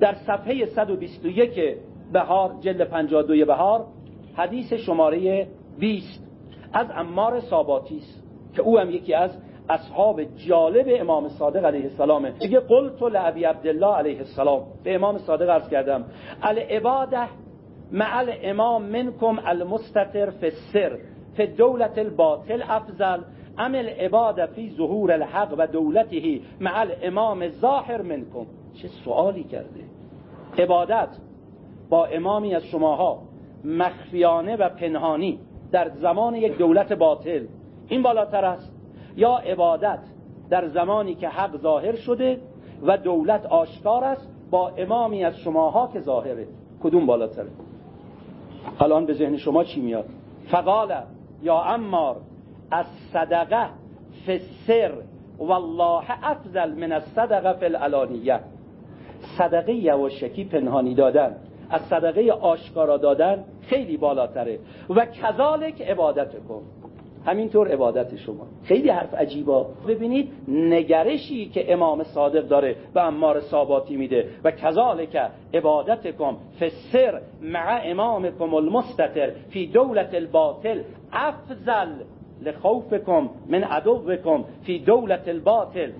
در صفحه 121 بهار جلد 52 بهار حدیث شماره 20 از امار ساباتی است که او هم یکی از اصحاب جالب امام صادق علیه السلامه میگه قلت لعبی عبدالله علیه السلام. به امام صادق عرض کردم العباده مع الامام منکم المستتر فی السر فی دولت الباطل افضل ام العباده فی ظهور الحق و دولته مع الامام ظاهر منکم. چه سوالی کرده. عبادت با امامی از شماها مخفیانه و پنهانی در زمان یک دولت باطل. این بالاتر است. یا عبادت در زمانی که حق ظاهر شده و دولت آشکار است با امامی از شماها که ظاهره. کدوم بالاتره؟ الان به ذهن شما چی میاد؟ فقال یا امار از صدقه فی سر والله افضل من الصدقه فی العلانیه صدقه یواشکی پنهانی دادن. از صدقه آشکارا دادن خیلی بالاتره. و کذالک عبادت کن همینطور عبادت شما. خیلی حرف عجیبا. ببینید نگرشی که امام صادق داره به امار صاباتی میده. و کذالک عبادتکم فسر مع امامکم المستتر فی دولت الباطل افضل لخوفکم من عدوکم فی دولت الباطل.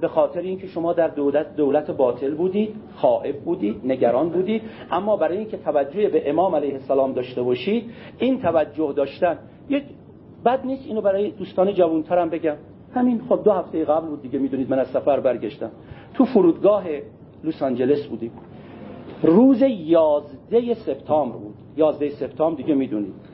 به خاطر اینکه شما در دولت دولت باطل بودید خائف بودید نگران بودید. اما برای اینکه توجه به امام علیه السلام داشته باشید این توجه داشتن یک بد نیست. اینو برای دوستان جوانترم بگم. همین خب دو هفته قبل بود دیگه می‌دونید من از سفر برگشتم. تو فرودگاه لس آنجلس بودیم. روز 11 سپتامبر بود. 11 سپتامبر دیگه می‌دونید.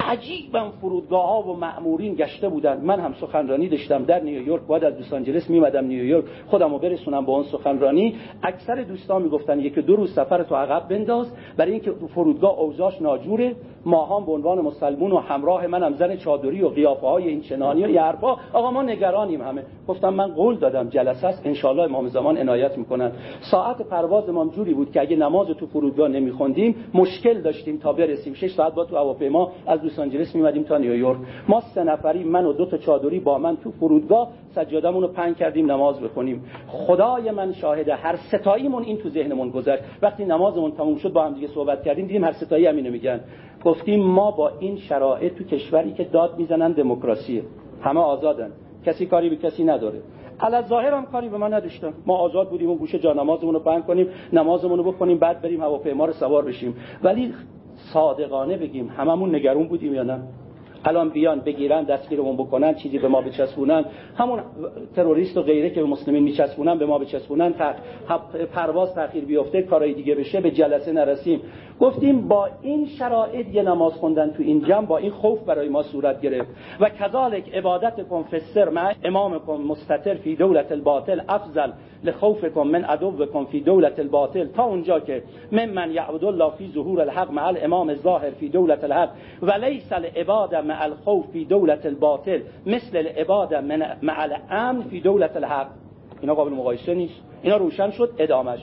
عجیبا فرودگاه ها و مأمورین گشته بودن من هم سخنرانی داشتم در نیویورک بعد از لس آنجلس میمدم نیویورک خودمو برسونم با اون سخنرانی. اکثر دوستان می‌گفتن یک دو روز سفر تو عقب بنداز. برای اینکه فرودگاه اوضاعش ناجوره. ماهام به عنوان مسلمون و همراه منم. زن چادری و قیافه های این چنانی و یه حرفا آقا ما نگرانیم همه. گفتم من قول دادم. جلسه است. ان امام زمان عنایت می‌کنن. ساعت پرواز ما جوری بود که اگه نماز تو فرودگاه نمیخوندیم مشکل داشتیم تا برسیم. 6 ساعت با تو هواپیما. از لس آنجلس میمدیم تا نیویورک. ما سه نفری من و دو تا چادری با من تو فرودگاه سجادمون رو پنگ کردیم نماز بخونیم. خدای من شاهده هر ستاییمون این تو ذهنمون گذشت. وقتی نمازمون تموم شد با هم دیگه صحبت کردیم دیدیم هر ستایی همینو میگن. گفتیم ما با این شرایط تو کشوری که داد می‌زنن دموکراسیه همه آزادن. کسی کاری به کسی نداره. علا ظاهر هم کاری به ما نداشتن. ما آزاد بودیم اون گوشه جا نمازمون رو بند کنیم نمازمون رو بخونیم بعد بریم هواپیما رو سوار بشیم. ولی صادقانه بگیم هممون نگرون بودیم یا نه؟ الان بیان بگیرن دستگیرمون بکنن چیزی به ما بچسبونن. همون تروریست و غیره که به مسلمین میچسبونن به ما بچسبونن پرواز تاخیر بیفته کارهای دیگه بشه به جلسه نرسیم. گفتیم با این شرایط یه نماز خوندن تو این جمع با این خوف برای ما صورت گرفت. و کذالک عبادتکم فی السر مع امامکم مستتر فی دولت الباطل افضل لخوفکم من عدوکم فی دولت الباطل. تا اونجا که من من یعبد الله فی ظهور الحق مع الامام الظاهر فی دولت الحق. و لیس العباده الخوف فی دولت الباطل مثل العباده مع الامن فی دولت الحق. اینا قابل مقایسه نیست. اینا روشن شد ادامش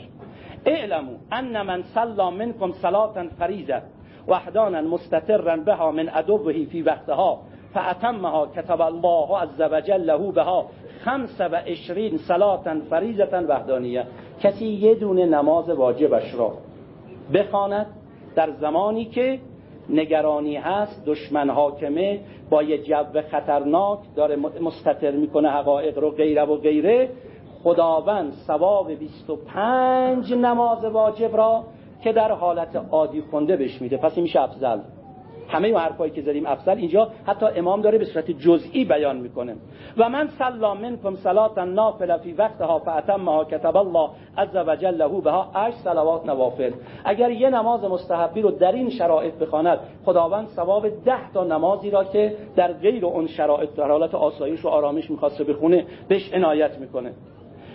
اعلموا ان من صلى منكم صلاه فریضه وحدانا مستترا بها من عدوه في وقتها فأتمها كتب الله عز وجل له بها خمس و اشرین صلاتن فریزتن وحدانیه. کسی یه دونه نماز واجبش را بخواند در زمانی که نگرانی هست دشمن حاکمه با یه جو خطرناک داره مستتر می‌کنه حقایق رو غیره و غیره. خداوند ثواب 25 نماز واجب را که در حالت عادی خونده بهش میده. پس این میشه افضل. همه اون حرفایی که زدیم افضل اینجا حتی امام داره به صورت جزئی بیان می‌کنه. و من سلا منکم صلات نافله فی وقتها فاتمها کتب الله عز وجل له بها اش صلوات نوافل. اگر یه نماز مستحبی رو در این شرایط بخواند خداوند ثواب ده تا نمازی را که در غیر اون شرایط در حالت آسایش و آرامش می‌خواسته بخونه بهش عنایت می‌کنه.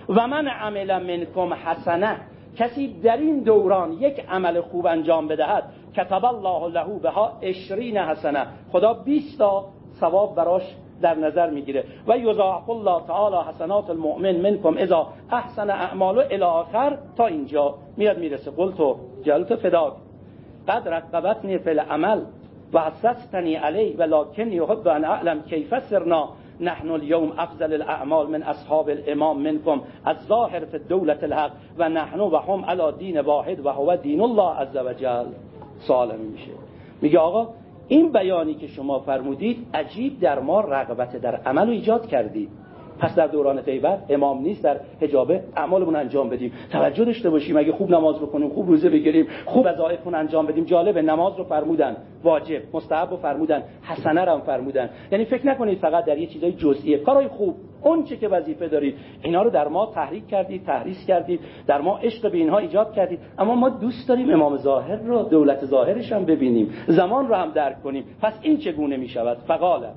و من عمل منکم حسنه کسی در این دوران یک عمل خوب انجام بدهد کتب الله له بها 20 حسنه خدا 20 تا ثواب براش در نظر می‌گیره. و یضاعف الله تعالی حسنات المؤمن منکم اذا احسن اعماله الی آخر تا اینجا میاد می‌رسه. قلت جلت فداک. قد رقبتنی فی العمل و اسستنی علی ولکن یحب ان اعلم کیف سرنا. نحن اليوم افضل الاعمال من اصحاب الامام منكم از ظاهر فی دولت الحق و نحن و هم علی دین واحد و هو دین الله عز وجل سوال میشه. میگه آقا این بیانی که شما فرمودید عجیب در ما رغبت در عمل رو ایجاد کردید. پس در دوران غیبت امام نیست در حجابه اعمالمون انجام بدیم. توجه داشته باشیم اگه خوب نماز بکنیم خوب روزه بگیریم خوب وظایفمون انجام بدیم جالبه نماز رو فرمودن واجب مستحب رو فرمودن حسنه رو فرمودن. یعنی فکر نکنید فقط در یه چیزای جزئیه. کارهای خوب اون چه که وظیفه دارید اینا رو در ما تحریک کردید تحریس کردید در ما عشق به اینها ایجاد کردید. اما ما دوست داریم امام ظاهر رو دولت ظاهرش هم ببینیم زمان رو هم درک کنیم. پس این چگونه می شود فقاله.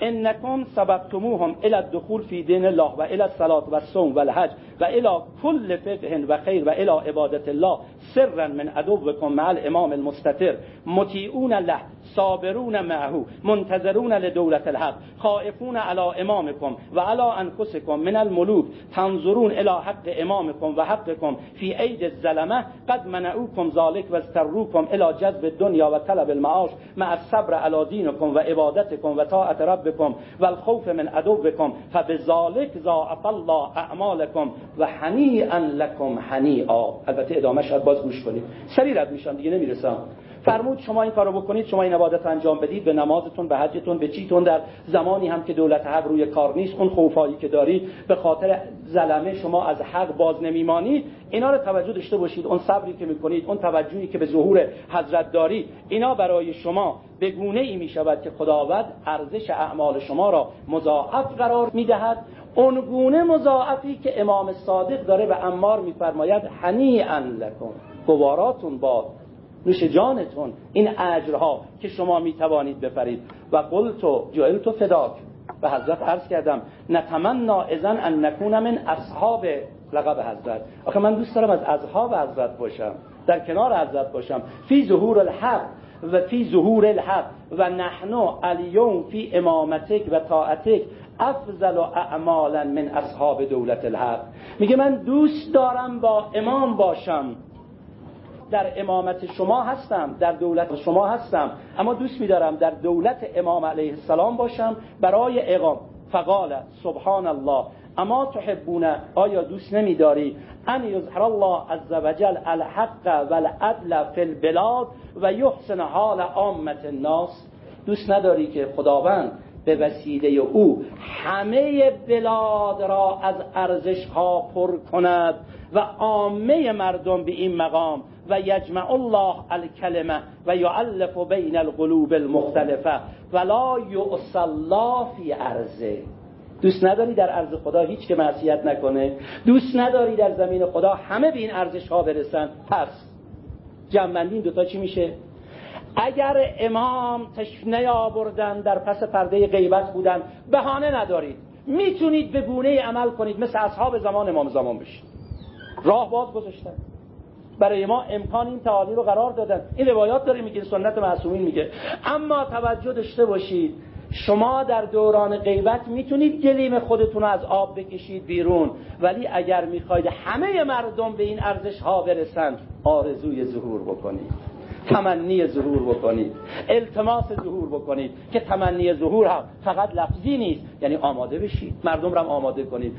انکم سبقتموهم الى الدخول فی دین الله و الى الصلاه و الصوم و الحج. و الى كل فقه و خیر و الى عبادت الله سرا من عدوكم مع الامام المستتر مطیعون له صابرون معه منتظرون لدولت الحق خائفون على امامكم و على انفسكم من الملوك تنظرون الى حق امامكم و في عید الظلمه قد منعوكم ذلك و استروكم الى جذب الدنيا و طلب المعاش مع الصبر على دينكم و عبادتكم و طاعت و الخوف من عدوكم فبذلك ضاعف الله اعمالكم و حنیئا لكم حنیئا البته ادامه شاید باز گوش کنید. سری رد میشم دیگه نمی‌رسم. فرمود شما این کارو بکنید شما این عبادت انجام بدید به نمازتون به حجتون به چیتون در زمانی هم که دولت حق روی کار نیست اون خوفایی که دارید به خاطر زلمه شما از حق باز نمیمانید اینا رو توجه داشته باشید اون صبری که می‌کنید اون توجهی که به ظهور حضرت دارید اینا برای شما به گونه ای می شود که خداوند ارزش اعمال شما را مضاعف قرار می‌دهد اون گونه مضاعفی که امام صادق داره به امار میفرماید هنیئا لکن گواراتون با نوش جانتون. این اجرها که شما می توانید بفرید و قلتو جعلتو فداک. به حضرت عرض کردم نتمنا اذن ان نکون من اصحاب لقب حضرت. آخه من دوست دارم از اصحاب حضرت باشم. در کنار حضرت باشم. فی ظهور الحق. و فی ظهور الحق. و نحن الیوم فی امامتک و طاعتک. افضل و اعمالا من اصحاب دولت الحق. میگه من دوست دارم با امام باشم. در امامت شما هستم در دولت شما هستم. اما دوست میدارم در دولت امام علیه السلام باشم برای اقام. فقال سبحان الله اما تحبون آیا دوست نمیداری؟ ان یظهر الله عز وجل الحق والعدل فی البلاد و یحسن حال عامت الناس. دوست نداری که خداوند به وسیله او همه بلاد را از ارزش ها پر کند و عامه مردم به این مقام و یجمع الله الکلمه و یعلف بین القلوب المختلفه ولا یعص الله فی ارزه دوست نداری در عرض خدا هیچ که معصیت نکنه؟ دوست نداری در زمین خدا همه به این ارزش ها برسن؟ پس جمعندین دوتا چی میشه؟ اگر امام تشنه آوردن در پس پرده غیبت بودن بهانه ندارید. می‌تونید به گونه عمل کنید مثل اصحاب زمان امام زمان بشید. راه باز گذاشتن. برای ما امکان این تعالی رو قرار دادن. این روایات داره میگه سنت معصومین میگه. اما توجه داشته باشید. شما در دوران غیبت می‌تونید گلیم خودتون رو از آب بکشید بیرون. ولی اگر می‌خواید همه مردم به این ارزش ها برسند آرزوی ظهور بکنید. تمنی ظهور بکنید. التماس ظهور بکنید که تمنی ظهور هم فقط لفظی نیست. یعنی آماده بشید. مردم رو هم آماده کنید.